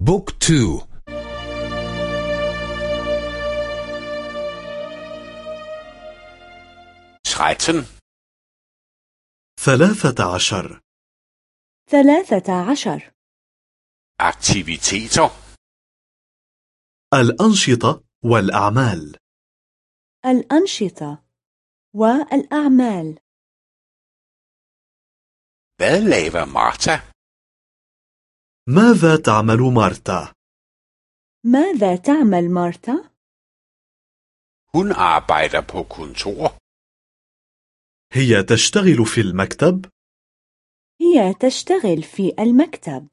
بوك تو. tretten ثلاثة عشر. ثلاثة عشر. Aktiviteter الأنشطة والأعمال. الأنشطة والأعمال. Hvad laver Martha? ماذا تعمل مارتا؟ ماذا تعمل مارتا؟ Hun arbejder på kontor. هي تشتغل في المكتب؟ هي تشتغل في المكتب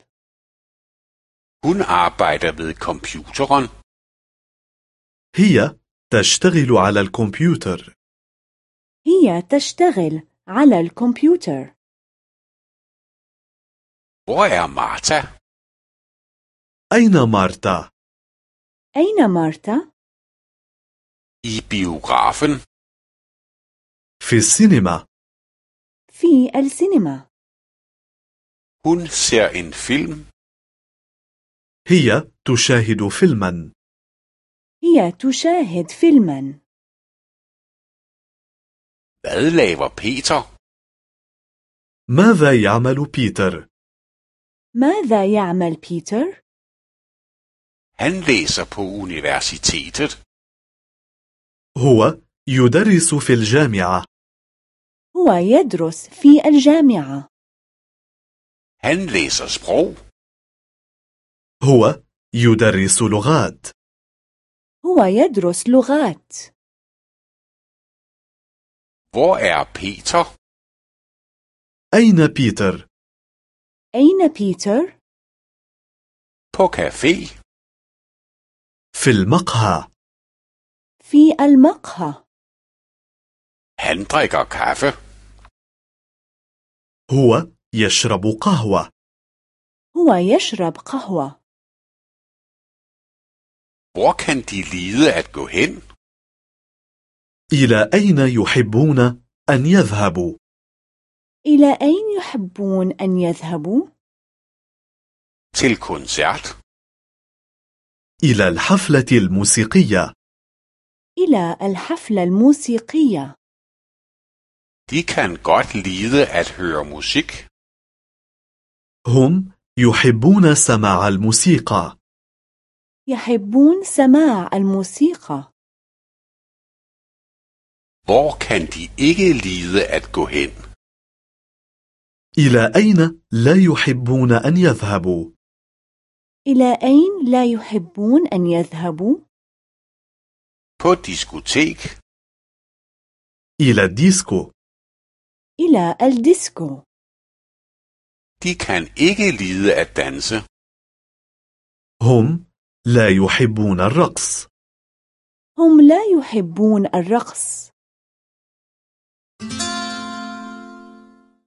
Hun arbejder ved computeren. هي تشتغل على الكمبيوتر هي تشتغل على الكمبيوتر Hvor er Martha? أين مارتا؟ أين مارتا؟ I biografen. في السينما في السينما Hun ser en film. هي تشاهد فيلما هي تشاهد فيلما Hvad laver Peter? ماذا يعمل بيتر؟ ماذا يعمل بيتر؟ Han læser på universitetet. هو يدرس في الجامعة هو يدرس في الجامعة Han læser sprog. هو يدرس لغات هو يدرس لغات Hvor er Peter? أين بيتر؟ أين بيتر؟ På café. في المقهى في المقهى Han drikker kaffe. هو يشرب قهوة هو يشرب قهوة Hvor kan de lide at gå hen? إلى أين يحبون أن يذهبوا؟ إلى أين يحبون أن يذهبوا؟ Til koncert. إلى الحفلة الموسيقية إلى الحفلة الموسيقية De kan godt lide at høre musik. هم يحبون سماع الموسيقى يحبون سماع الموسيقى Hvor kan de ikke lide at gå hen? إلى أين لا يحبون أن يذهبوا؟ إلى أين لا يحبون أن يذهبوا؟ På diskotek. إلى الديسكو إلى الديسكو De kan ikke lide at danse. هم لا يحبون الرقص هم لا يحبون الرقص